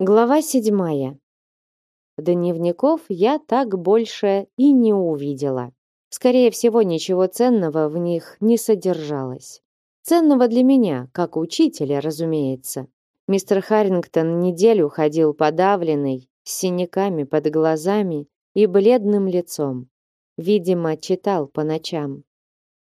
Глава седьмая. Дневников я так больше и не увидела. Скорее всего, ничего ценного в них не содержалось. Ценного для меня, как учителя, разумеется. Мистер Харрингтон неделю ходил подавленный, с синяками под глазами и бледным лицом. Видимо, читал по ночам.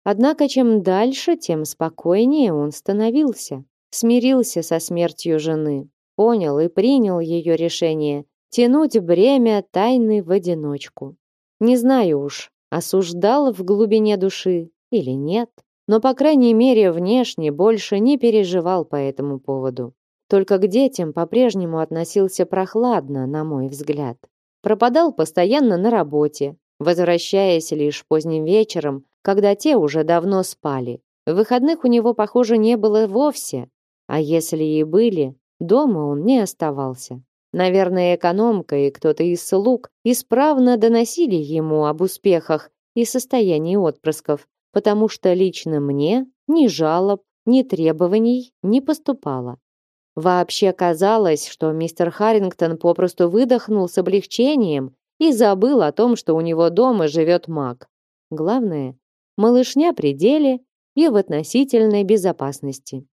Однако чем дальше, тем спокойнее он становился. Смирился со смертью жены, понял и принял ее решение тянуть бремя тайны в одиночку. Не знаю уж, осуждал в глубине души или нет, но, по крайней мере, внешне больше не переживал по этому поводу. Только к детям по-прежнему относился прохладно, на мой взгляд. Пропадал постоянно на работе, возвращаясь лишь поздним вечером, когда те уже давно спали. Выходных у него, похоже, не было вовсе, а если и были, Дома он не оставался. Наверное, экономка и кто-то из слуг исправно доносили ему об успехах и состоянии отпрысков, потому что лично мне ни жалоб, ни требований не поступало. Вообще казалось, что мистер Харрингтон попросту выдохнул с облегчением и забыл о том, что у него дома живет маг. Главное, малышня при деле и в относительной безопасности.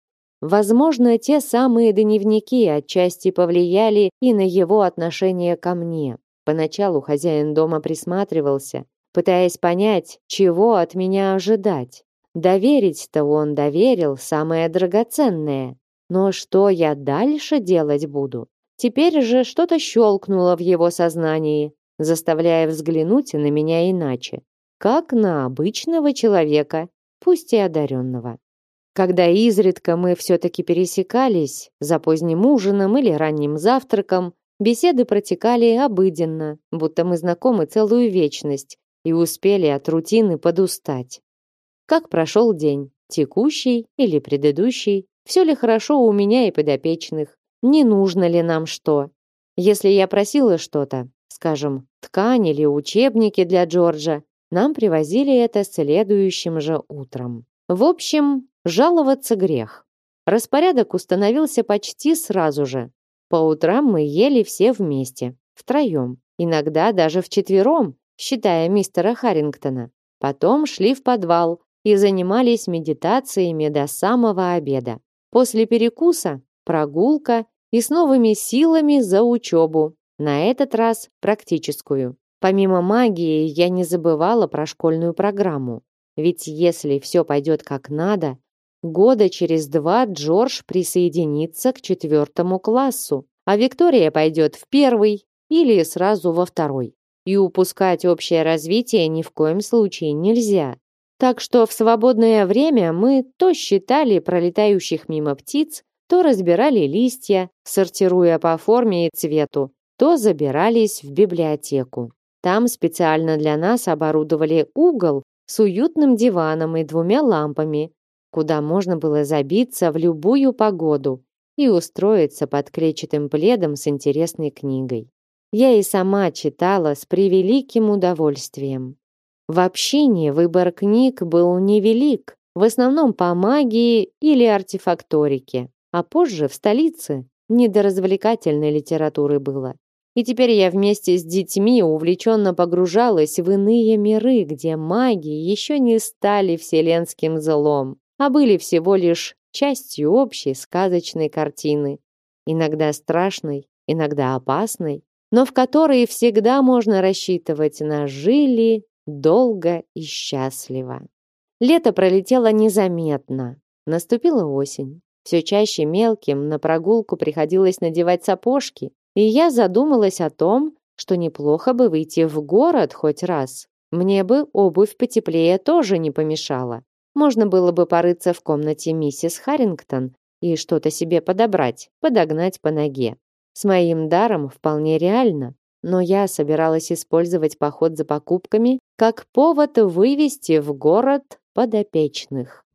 Возможно, те самые дневники отчасти повлияли и на его отношение ко мне. Поначалу хозяин дома присматривался, пытаясь понять, чего от меня ожидать. Доверить-то он доверил самое драгоценное. Но что я дальше делать буду? Теперь же что-то щелкнуло в его сознании, заставляя взглянуть на меня иначе, как на обычного человека, пусть и одаренного. Когда изредка мы все-таки пересекались за поздним ужином или ранним завтраком, беседы протекали обыденно, будто мы знакомы целую вечность и успели от рутины подустать. Как прошел день? Текущий или предыдущий? Все ли хорошо у меня и подопечных? Не нужно ли нам что? Если я просила что-то, скажем, ткань или учебники для Джорджа, нам привозили это следующим же утром. В общем, Жаловаться грех. Распорядок установился почти сразу же. По утрам мы ели все вместе, втроем, иногда даже вчетвером, считая мистера Харрингтона. Потом шли в подвал и занимались медитациями до самого обеда. После перекуса прогулка и с новыми силами за учебу, на этот раз практическую. Помимо магии, я не забывала про школьную программу. Ведь если все пойдет как надо, Года через два Джордж присоединится к четвертому классу, а Виктория пойдет в первый или сразу во второй. И упускать общее развитие ни в коем случае нельзя. Так что в свободное время мы то считали пролетающих мимо птиц, то разбирали листья, сортируя по форме и цвету, то забирались в библиотеку. Там специально для нас оборудовали угол с уютным диваном и двумя лампами, куда можно было забиться в любую погоду и устроиться под клетчатым пледом с интересной книгой. Я и сама читала с превеликим удовольствием. В общине выбор книг был невелик, в основном по магии или артефакторике, а позже в столице не до развлекательной литературы было. И теперь я вместе с детьми увлеченно погружалась в иные миры, где маги еще не стали вселенским злом а были всего лишь частью общей сказочной картины, иногда страшной, иногда опасной, но в которой всегда можно рассчитывать на жили долго и счастливо. Лето пролетело незаметно. Наступила осень. Все чаще мелким на прогулку приходилось надевать сапожки, и я задумалась о том, что неплохо бы выйти в город хоть раз. Мне бы обувь потеплее тоже не помешала. Можно было бы порыться в комнате миссис Харрингтон и что-то себе подобрать, подогнать по ноге. С моим даром вполне реально, но я собиралась использовать поход за покупками как повод вывести в город подопечных.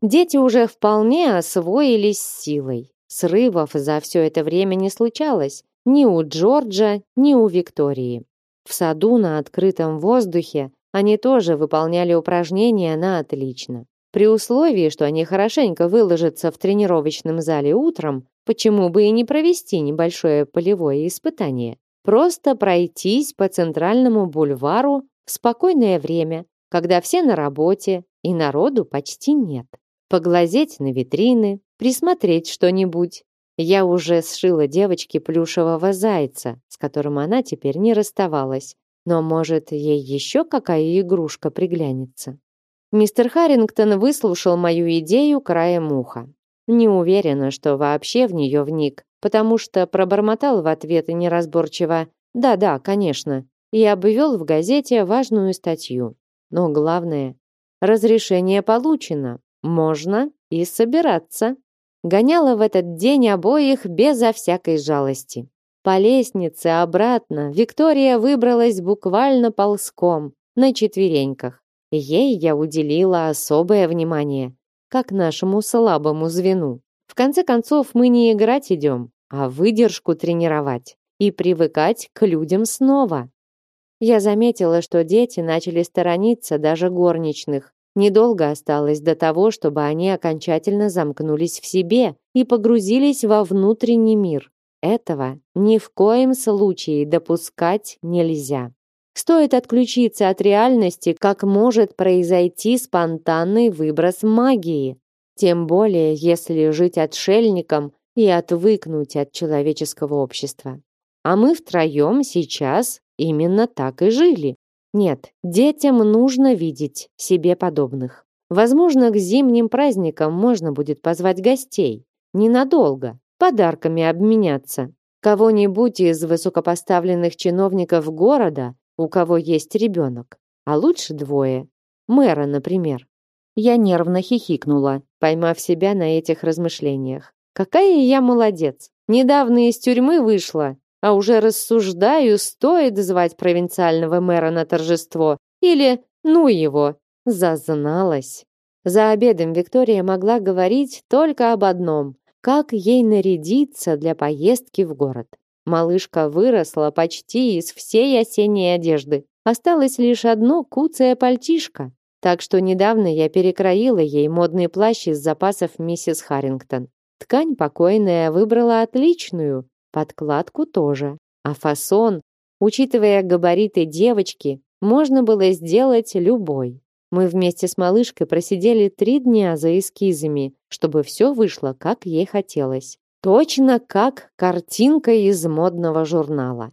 Дети уже вполне освоились силой. Срывов за все это время не случалось ни у Джорджа, ни у Виктории. В саду на открытом воздухе они тоже выполняли упражнения на отлично. При условии, что они хорошенько выложатся в тренировочном зале утром, почему бы и не провести небольшое полевое испытание? Просто пройтись по центральному бульвару в спокойное время, когда все на работе и народу почти нет. Поглазеть на витрины, присмотреть что-нибудь. Я уже сшила девочке плюшевого зайца, с которым она теперь не расставалась. Но, может, ей еще какая игрушка приглянется. Мистер Харрингтон выслушал мою идею краем уха. Не уверена, что вообще в нее вник, потому что пробормотал в ответ неразборчиво «Да-да, конечно», и обвел в газете важную статью. Но главное, разрешение получено, можно и собираться. Гоняла в этот день обоих безо всякой жалости. По лестнице обратно Виктория выбралась буквально ползком, на четвереньках. Ей я уделила особое внимание, как нашему слабому звену. В конце концов, мы не играть идем, а выдержку тренировать и привыкать к людям снова. Я заметила, что дети начали сторониться даже горничных. Недолго осталось до того, чтобы они окончательно замкнулись в себе и погрузились во внутренний мир. Этого ни в коем случае допускать нельзя. Стоит отключиться от реальности, как может произойти спонтанный выброс магии. Тем более, если жить отшельником и отвыкнуть от человеческого общества. А мы втроем сейчас именно так и жили. Нет, детям нужно видеть себе подобных. Возможно, к зимним праздникам можно будет позвать гостей. Ненадолго. Подарками обменяться. Кого-нибудь из высокопоставленных чиновников города у кого есть ребенок, а лучше двое. Мэра, например. Я нервно хихикнула, поймав себя на этих размышлениях. Какая я молодец! Недавно из тюрьмы вышла, а уже рассуждаю, стоит звать провинциального мэра на торжество или ну его. Зазналась. За обедом Виктория могла говорить только об одном – как ей нарядиться для поездки в город. Малышка выросла почти из всей осенней одежды. Осталось лишь одно куцое пальтишко. Так что недавно я перекроила ей модный плащ из запасов миссис Харрингтон. Ткань покойная выбрала отличную, подкладку тоже. А фасон, учитывая габариты девочки, можно было сделать любой. Мы вместе с малышкой просидели три дня за эскизами, чтобы все вышло, как ей хотелось. Точно как картинка из модного журнала.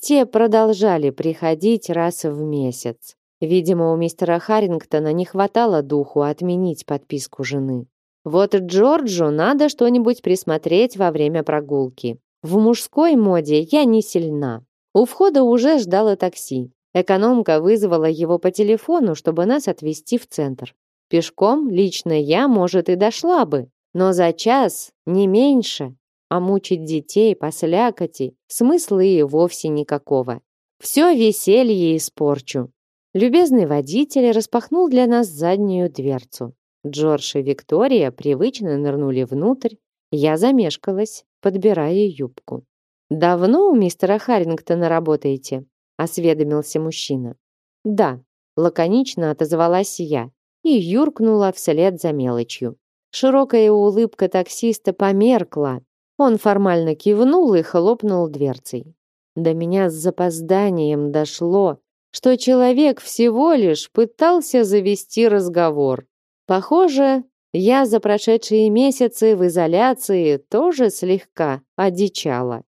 Те продолжали приходить раз в месяц. Видимо, у мистера Харрингтона не хватало духу отменить подписку жены. Вот Джорджу надо что-нибудь присмотреть во время прогулки. В мужской моде я не сильна. У входа уже ждало такси. Экономка вызвала его по телефону, чтобы нас отвезти в центр. Пешком лично я, может, и дошла бы, но за час, не меньше, а мучить детей по слякоти смысла и вовсе никакого. Все веселье испорчу. Любезный водитель распахнул для нас заднюю дверцу. Джордж и Виктория привычно нырнули внутрь. Я замешкалась, подбирая юбку. «Давно у мистера Харрингтона работаете?» — осведомился мужчина. «Да», — лаконично отозвалась я и юркнула вслед за мелочью. Широкая улыбка таксиста померкла. Он формально кивнул и хлопнул дверцей. До меня с запозданием дошло, что человек всего лишь пытался завести разговор. Похоже, я за прошедшие месяцы в изоляции тоже слегка одичала.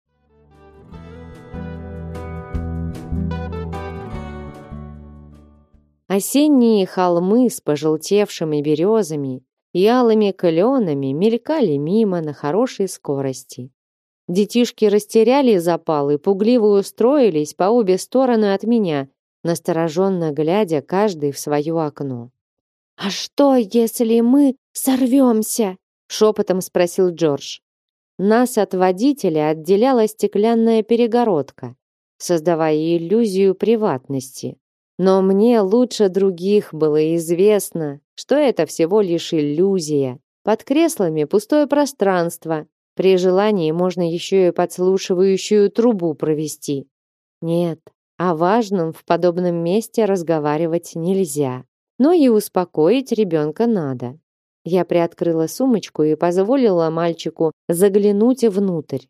Осенние холмы с пожелтевшими березами и алыми кленами мелькали мимо на хорошей скорости. Детишки растеряли запал и пугливо устроились по обе стороны от меня, настороженно глядя каждый в свое окно. «А что, если мы сорвемся?» — шепотом спросил Джордж. Нас от водителя отделяла стеклянная перегородка, создавая иллюзию приватности. Но мне лучше других было известно, что это всего лишь иллюзия. Под креслами пустое пространство. При желании можно еще и подслушивающую трубу провести. Нет, о важном в подобном месте разговаривать нельзя. Но и успокоить ребенка надо. Я приоткрыла сумочку и позволила мальчику заглянуть внутрь.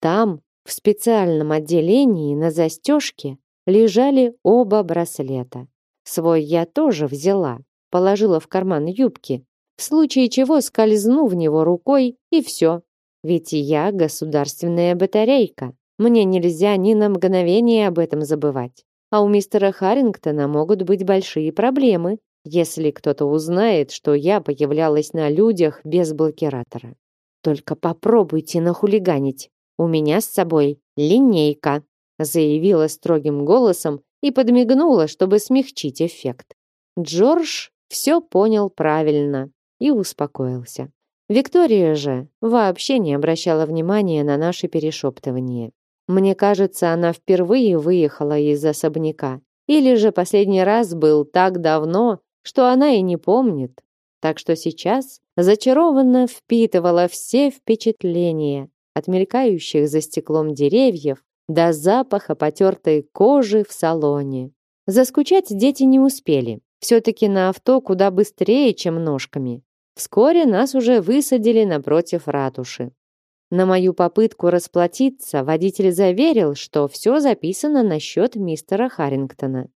Там, в специальном отделении на застежке, лежали оба браслета. Свой я тоже взяла, положила в карман юбки, в случае чего скользну в него рукой и все. Ведь я государственная батарейка. Мне нельзя ни на мгновение об этом забывать. А у мистера Харрингтона могут быть большие проблемы, если кто-то узнает, что я появлялась на людях без блокиратора. Только попробуйте нахулиганить. У меня с собой линейка, заявила строгим голосом и подмигнула, чтобы смягчить эффект. Джордж все понял правильно и успокоился. Виктория же вообще не обращала внимания на наши перешептывания. Мне кажется, она впервые выехала из особняка. Или же последний раз был так давно, что она и не помнит. Так что сейчас зачарованно впитывала все впечатления от мелькающих за стеклом деревьев до запаха потертой кожи в салоне. Заскучать дети не успели. Все-таки на авто куда быстрее, чем ножками. Вскоре нас уже высадили напротив ратуши. На мою попытку расплатиться водитель заверил, что все записано на счет мистера Харрингтона.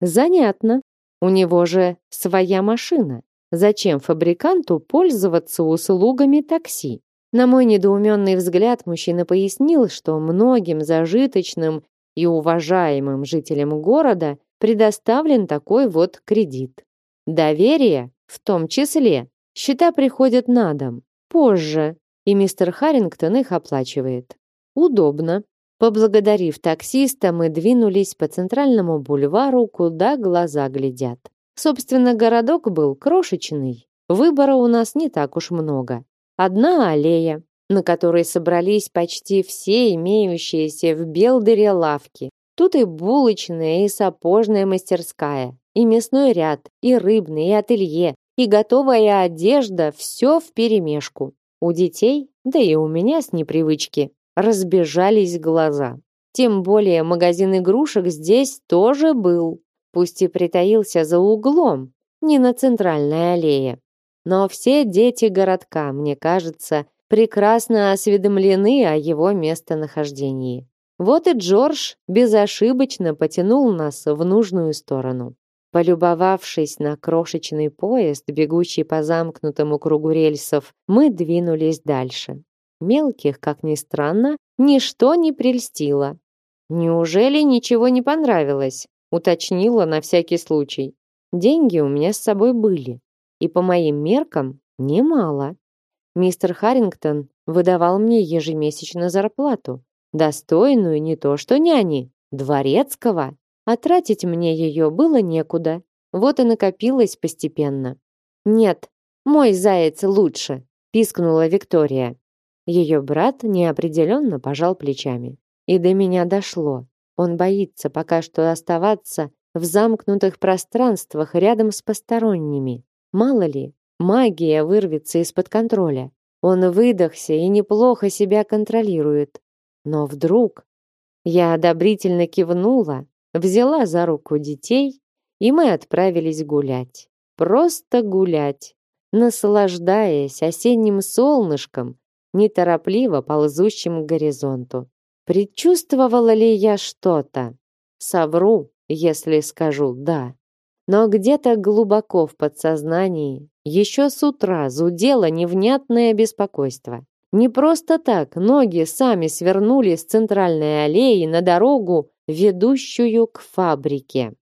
Занятно. У него же своя машина. Зачем фабриканту пользоваться услугами такси? На мой недоуменный взгляд мужчина пояснил, что многим зажиточным и уважаемым жителям города предоставлен такой вот кредит. Доверие, в том числе, счета приходят на дом. Позже, и мистер Харрингтон их оплачивает. Удобно. Поблагодарив таксиста, мы двинулись по центральному бульвару, куда глаза глядят. Собственно, городок был крошечный. Выбора у нас не так уж много. Одна аллея, на которой собрались почти все имеющиеся в Белдере лавки. Тут и булочная, и сапожная мастерская, и мясной ряд, и рыбный, и ателье, и готовая одежда, все вперемешку. У детей, да и у меня с непривычки, разбежались глаза. Тем более магазин игрушек здесь тоже был, пусть и притаился за углом, не на центральной аллее. Но все дети городка, мне кажется, прекрасно осведомлены о его местонахождении. Вот и Джордж безошибочно потянул нас в нужную сторону. Полюбовавшись на крошечный поезд, бегущий по замкнутому кругу рельсов, мы двинулись дальше. Мелких, как ни странно, ничто не прельстило. «Неужели ничего не понравилось?» уточнила на всякий случай. Деньги у меня с собой были и по моим меркам немало. Мистер Харрингтон выдавал мне ежемесячно зарплату, достойную не то что няни, дворецкого, а тратить мне ее было некуда. Вот и накопилось постепенно. Нет, мой заяц лучше, пискнула Виктория. Ее брат неопределенно пожал плечами. И до меня дошло. Он боится пока что оставаться в замкнутых пространствах рядом с посторонними. Мало ли, магия вырвется из-под контроля. Он выдохся и неплохо себя контролирует. Но вдруг... Я одобрительно кивнула, взяла за руку детей, и мы отправились гулять. Просто гулять, наслаждаясь осенним солнышком, неторопливо ползущим к горизонту. Предчувствовала ли я что-то? Совру, если скажу «да». Но где-то глубоко в подсознании еще с утра зудело невнятное беспокойство. Не просто так ноги сами свернули с центральной аллеи на дорогу, ведущую к фабрике.